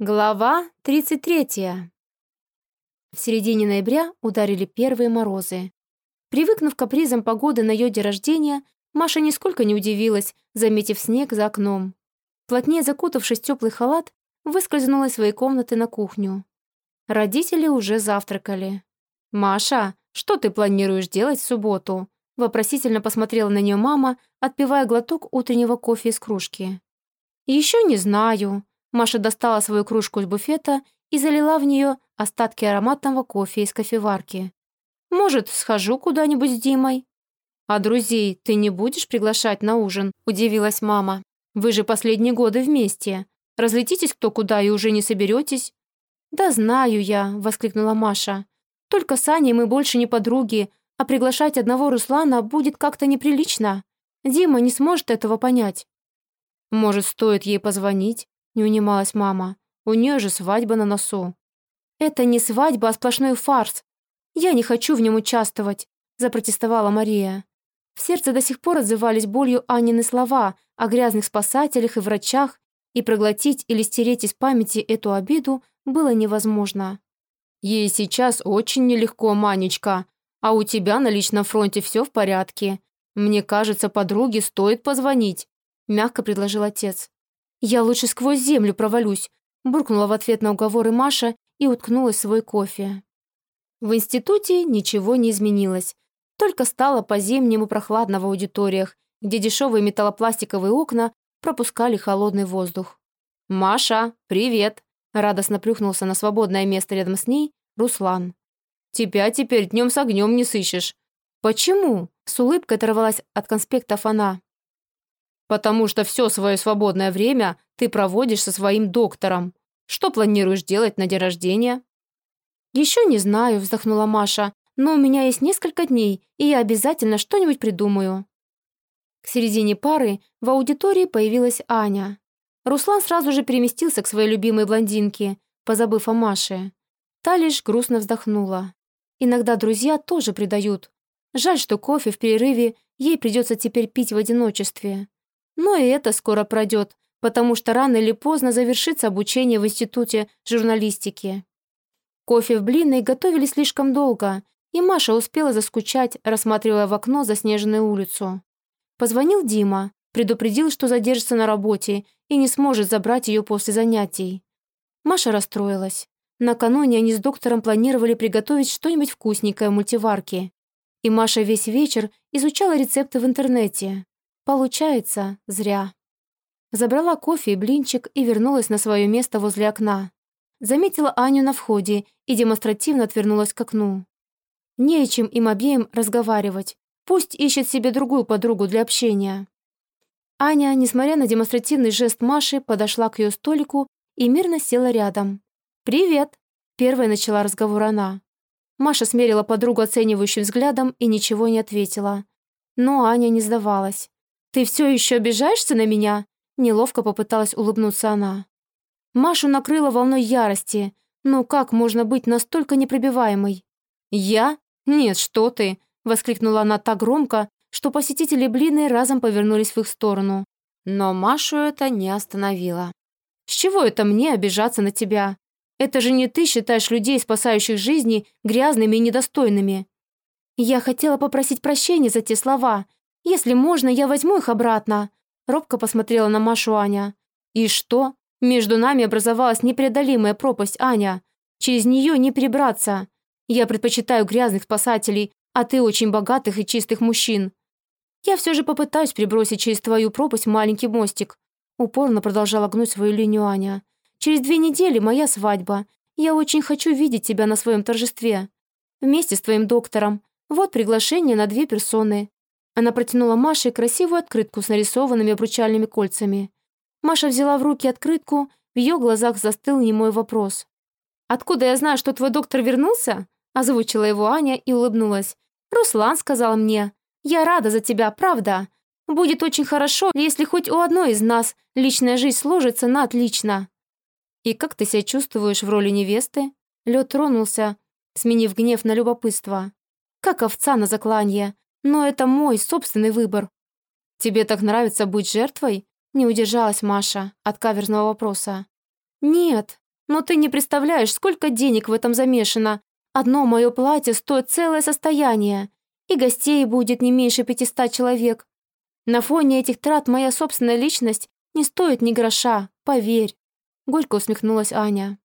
Глава 33. В середине ноября ударили первые морозы. Привыкнув к капризам погоды на день рождения, Маша нисколько не удивилась, заметив снег за окном. Плотнее закутавшись в теплый халат, выскользнула из своей комнаты на кухню. Родители уже завтракали. «Маша, что ты планируешь делать в субботу?» Вопросительно посмотрела на нее мама, отпивая глоток утреннего кофе из кружки. «Еще не знаю», Маша достала свою кружку из буфета и залила в нее остатки ароматного кофе из кофеварки. «Может, схожу куда-нибудь с Димой?» «А друзей ты не будешь приглашать на ужин?» – удивилась мама. «Вы же последние годы вместе. Разлетитесь кто куда и уже не соберетесь?» «Да знаю я», – воскликнула Маша. «Только с Аней мы больше не подруги, а приглашать одного Руслана будет как-то неприлично. Дима не сможет этого понять». «Может, стоит ей позвонить?» Не унималась мама. «У нее же свадьба на носу». «Это не свадьба, а сплошной фарс. Я не хочу в нем участвовать», запротестовала Мария. В сердце до сих пор отзывались болью Анины слова о грязных спасателях и врачах, и проглотить или стереть из памяти эту обиду было невозможно. «Ей сейчас очень нелегко, Манечка, а у тебя на личном фронте все в порядке. Мне кажется, подруге стоит позвонить», мягко предложил отец. «Я лучше сквозь землю провалюсь», буркнула в ответ на уговоры Маша и уткнулась в свой кофе. В институте ничего не изменилось, только стало по-зимнему прохладно в аудиториях, где дешевые металлопластиковые окна пропускали холодный воздух. «Маша, привет!» радостно плюхнулся на свободное место рядом с ней Руслан. «Тебя теперь днем с огнем не сыщешь». «Почему?» С улыбкой оторвалась от конспектов она. Потому что все свое свободное время ты проводишь со своим доктором. Что планируешь делать на день рождения?» «Еще не знаю», — вздохнула Маша, «но у меня есть несколько дней, и я обязательно что-нибудь придумаю». К середине пары в аудитории появилась Аня. Руслан сразу же переместился к своей любимой блондинке, позабыв о Маше. Та лишь грустно вздохнула. Иногда друзья тоже предают. Жаль, что кофе в перерыве ей придется теперь пить в одиночестве. Но и это скоро пройдет, потому что рано или поздно завершится обучение в Институте журналистики. Кофе в блины готовили слишком долго, и Маша успела заскучать, рассматривая в окно заснеженную улицу. Позвонил Дима, предупредил, что задержится на работе и не сможет забрать ее после занятий. Маша расстроилась. Накануне они с доктором планировали приготовить что-нибудь вкусненькое в мультиварке. И Маша весь вечер изучала рецепты в интернете. Получается, зря. Забрала кофе и блинчик и вернулась на свое место возле окна. Заметила Аню на входе и демонстративно отвернулась к окну. Не о чем им обеим разговаривать. Пусть ищет себе другую подругу для общения. Аня, несмотря на демонстративный жест Маши, подошла к ее столику и мирно села рядом. «Привет!» – первая начала разговор она. Маша смерила подругу оценивающим взглядом и ничего не ответила. Но Аня не сдавалась. «Ты все еще обижаешься на меня?» Неловко попыталась улыбнуться она. Машу накрыла волной ярости. «Ну как можно быть настолько непробиваемой?» «Я? Нет, что ты!» Воскликнула она так громко, что посетители блины разом повернулись в их сторону. Но Машу это не остановило. «С чего это мне обижаться на тебя? Это же не ты считаешь людей, спасающих жизни, грязными и недостойными». «Я хотела попросить прощения за те слова», «Если можно, я возьму их обратно», — робко посмотрела на Машу Аня. «И что? Между нами образовалась непреодолимая пропасть, Аня. Через нее не перебраться. Я предпочитаю грязных спасателей, а ты очень богатых и чистых мужчин. Я все же попытаюсь перебросить через твою пропасть маленький мостик». Упорно продолжала гнуть свою линию Аня. «Через две недели моя свадьба. Я очень хочу видеть тебя на своем торжестве. Вместе с твоим доктором. Вот приглашение на две персоны. Она протянула Маше красивую открытку с нарисованными обручальными кольцами. Маша взяла в руки открытку, в ее глазах застыл немой вопрос. «Откуда я знаю, что твой доктор вернулся?» озвучила его Аня и улыбнулась. «Руслан сказал мне. Я рада за тебя, правда. Будет очень хорошо, если хоть у одной из нас личная жизнь сложится на отлично». «И как ты себя чувствуешь в роли невесты?» Лед тронулся, сменив гнев на любопытство. «Как овца на закланье. Но это мой собственный выбор. Тебе так нравится быть жертвой? Не удержалась Маша от каверзного вопроса. Нет, Но ты не представляешь, сколько денег в этом замешано. Одно мое платье стоит целое состояние. И гостей будет не меньше пятиста человек. На фоне этих трат моя собственная личность не стоит ни гроша, поверь. Горько усмехнулась Аня.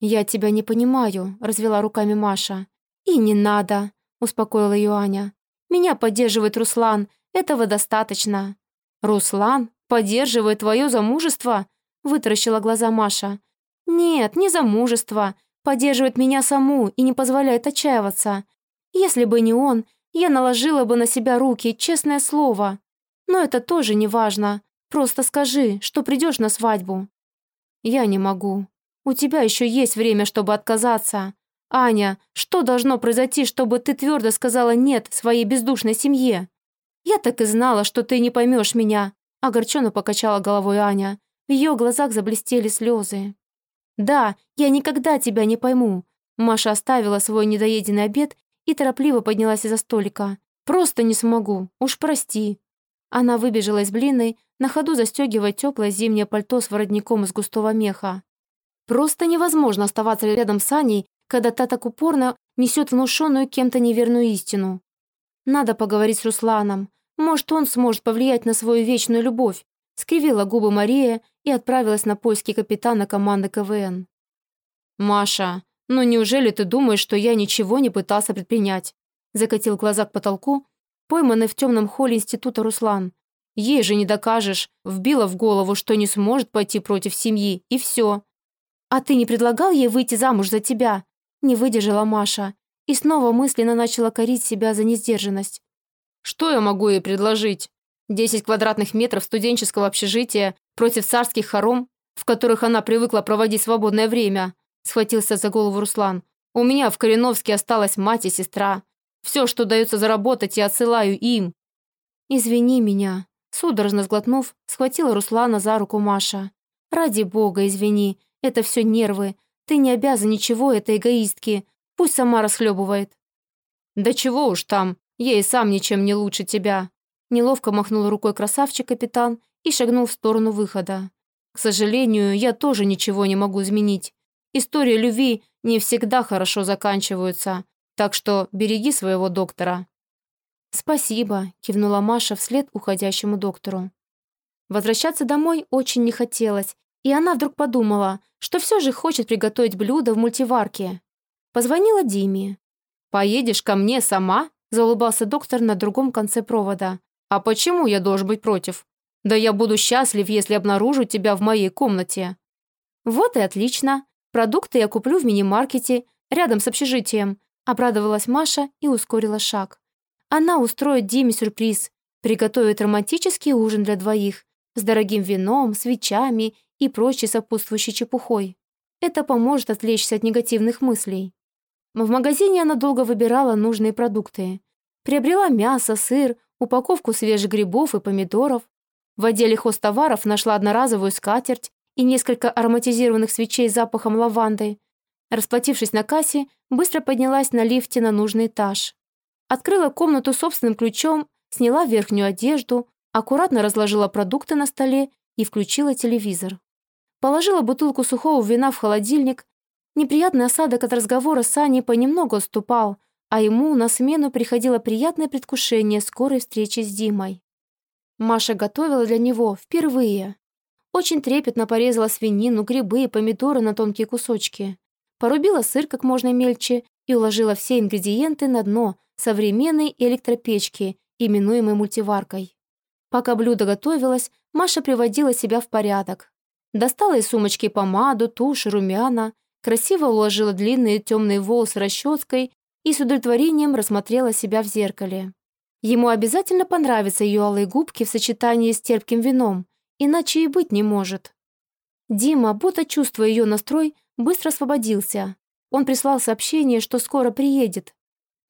«Я тебя не понимаю», — развела руками Маша. «И не надо», — успокоила ее Аня. «Меня поддерживает Руслан. Этого достаточно». «Руслан поддерживает твое замужество?» — вытаращила глаза Маша. «Нет, не замужество. Поддерживает меня саму и не позволяет отчаиваться. Если бы не он, я наложила бы на себя руки, честное слово. Но это тоже не важно. Просто скажи, что придешь на свадьбу». «Я не могу. У тебя еще есть время, чтобы отказаться. Аня, что должно произойти, чтобы ты твердо сказала «нет» своей бездушной семье?» «Я так и знала, что ты не поймешь меня», — огорченно покачала головой Аня. В ее глазах заблестели слезы. «Да, я никогда тебя не пойму». Маша оставила свой недоеденный обед и торопливо поднялась из-за столика. «Просто не смогу. Уж прости». Она выбежала из блинной, на ходу застегивая теплое зимнее пальто с воротником из густого меха. Просто невозможно оставаться рядом с Аней, когда та так упорно несет внушенную кем-то неверную истину. Надо поговорить с Русланом. Может, он сможет повлиять на свою вечную любовь. Скривила губы Мария и отправилась на поиски капитана команды КВН. «Маша, ну неужели ты думаешь, что я ничего не пытался предпринять?» Закатил глаза к потолку, пойманный в темном холле института Руслан. Ей же не докажешь, вбила в голову, что не сможет пойти против семьи, и все. «А ты не предлагал ей выйти замуж за тебя?» Не выдержала Маша и снова мысленно начала корить себя за несдержанность. «Что я могу ей предложить? Десять квадратных метров студенческого общежития против царских хором, в которых она привыкла проводить свободное время?» Схватился за голову Руслан. «У меня в Кореновске осталась мать и сестра. Все, что дается заработать, я отсылаю им». «Извини меня», судорожно сглотнув, схватила Руслана за руку Маша. «Ради бога, извини, это все нервы. Ты не обязан ничего этой эгоистки. Пусть сама расхлебывает». «Да чего уж там, я и сам ничем не лучше тебя». Неловко махнул рукой красавчик-капитан и шагнул в сторону выхода. «К сожалению, я тоже ничего не могу изменить. Истории любви не всегда хорошо заканчиваются, так что береги своего доктора». «Спасибо», — кивнула Маша вслед уходящему доктору. Возвращаться домой очень не хотелось, и она вдруг подумала, что все же хочет приготовить блюдо в мультиварке. Позвонила Диме. «Поедешь ко мне сама?» – заулыбался доктор на другом конце провода. «А почему я должен быть против? Да я буду счастлив, если обнаружу тебя в моей комнате». «Вот и отлично. Продукты я куплю в мини-маркете, рядом с общежитием», – обрадовалась Маша и ускорила шаг. Она устроит Диме сюрприз, приготовит романтический ужин для двоих с дорогим вином, свечами и прочей сопутствующей чепухой. Это поможет отвлечься от негативных мыслей. В магазине она долго выбирала нужные продукты. Приобрела мясо, сыр, упаковку свежих грибов и помидоров. В отделе хозтоваров нашла одноразовую скатерть и несколько ароматизированных свечей с запахом лаванды. Расплатившись на кассе, быстро поднялась на лифте на нужный этаж. Открыла комнату собственным ключом, сняла верхнюю одежду, аккуратно разложила продукты на столе и включила телевизор. Положила бутылку сухого вина в холодильник. Неприятный осадок от разговора с Аней понемногу отступал, а ему на смену приходило приятное предвкушение скорой встречи с Димой. Маша готовила для него впервые. Очень трепетно порезала свинину, грибы и помидоры на тонкие кусочки. Порубила сыр как можно мельче и уложила все ингредиенты на дно современной электропечки, именуемой мультиваркой. Пока блюдо готовилось, Маша приводила себя в порядок. Достала из сумочки помаду, тушь, румяна, красиво уложила длинные темные волосы расческой и с удовлетворением рассмотрела себя в зеркале. Ему обязательно понравятся ее алые губки в сочетании с терпким вином, иначе и быть не может. Дима, будто чувствуя ее настрой, быстро освободился. Он прислал сообщение, что скоро приедет.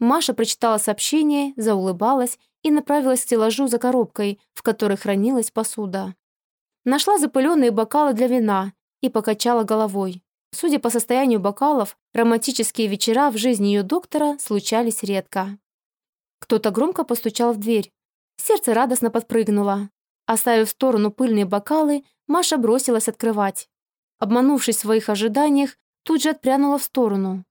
Маша прочитала сообщение, заулыбалась и направилась к стеллажу за коробкой, в которой хранилась посуда. Нашла запыленные бокалы для вина и покачала головой. Судя по состоянию бокалов, романтические вечера в жизни ее доктора случались редко. Кто-то громко постучал в дверь. Сердце радостно подпрыгнуло. Оставив в сторону пыльные бокалы, Маша бросилась открывать. обманувшись в своих ожиданиях, тут же отпрянула в сторону.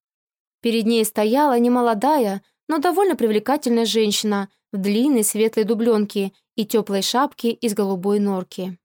Перед ней стояла немолодая, но довольно привлекательная женщина в длинной светлой дубленке и теплой шапке из голубой норки.